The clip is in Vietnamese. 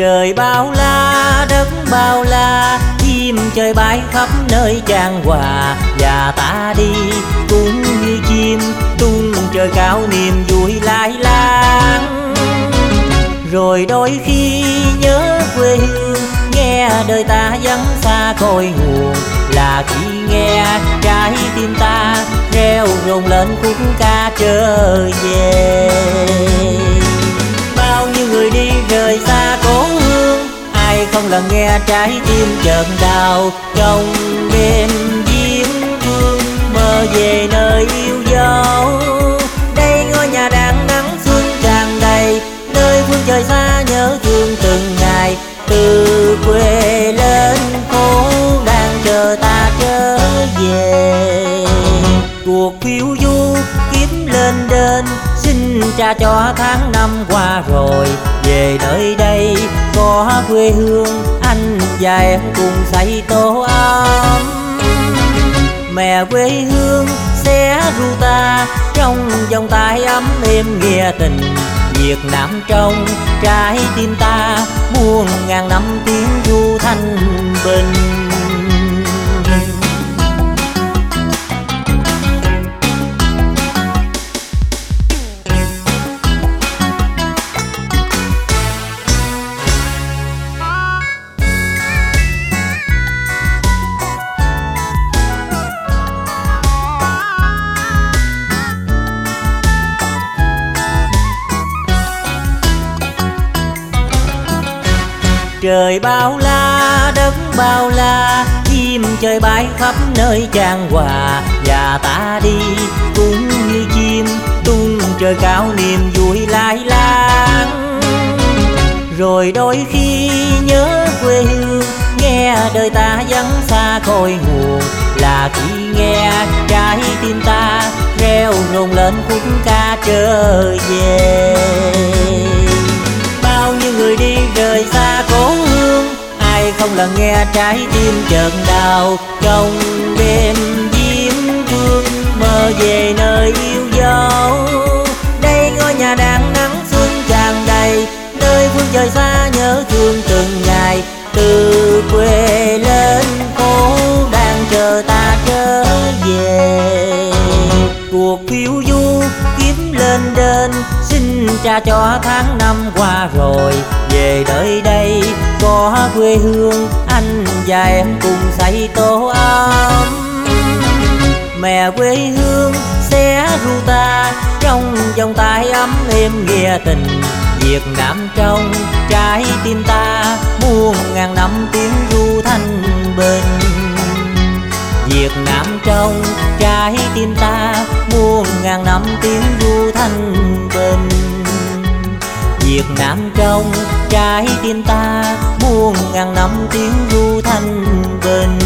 trời bao la, đất bao la, chim chơi bay khắp nơi trang hòa. Và ta đi, cũng như chim, tung trời cao niềm vui lai lang. Rồi đôi khi nhớ quê hương, nghe đời ta vắng xa cội nguồn. Là khi nghe trái tim ta, reo rộn lên khúc ca trở về. Không lần nghe trái tim chợt đau trong đêm viếng vương mơ về nơi yêu dấu. Đây ngôi nhà đang nắng xuân tràn đầy, nơi phương trời xa nhớ thương từng ngày. Từ quê lên phố đang chờ ta trở về. Cuộc phiêu du kiếm lên đên xin cha cho tháng năm qua rồi. Về nơi đây có quê hương anh và em cùng xây tổ ấm mẹ quê hương sẽ ru ta trong vòng tay ấm êm nghĩa tình. Việt Nam trong trái tim ta, muôn ngàn năm tiếng du thanh bình. Trời bao la, đất bao la, chim chơi bay khắp nơi trang hòa. Và ta đi, cũng như chim, tung trời cao niềm vui lai lang. Rồi đôi khi nhớ quê hương, nghe đời ta vắng xa cội nguồn là khi nghe trái tim ta reo rồng lên khúc ca trở về. Ai nghe trái tim chợt đau. Trong đêm diêm vương, mơ về nơi yêu dấu. Đây ngôi nhà đang nắng xuân tràn đầy, nơi phương trời xa nhớ thương từng ngày. Từ quê lên phố đang chờ ta trở về. Cuộc phiêu du kiếm lên đền cha cho tháng năm qua rồi. Về nơi đây có quê hương, anh và em cùng xây tổ ấm. Mẹ quê hương sẽ ru ta, trong vòng tay ấm êm nghĩa tình. Việt Nam trong trái tim ta, muôn ngàn năm tiếng ru thanh bình. Việt Nam trong trái tim ta, muôn ngàn năm tiếng ru thanh bình. Việt Nam trong trái tim ta muôn ngàn năm tiếng ru thanh bình.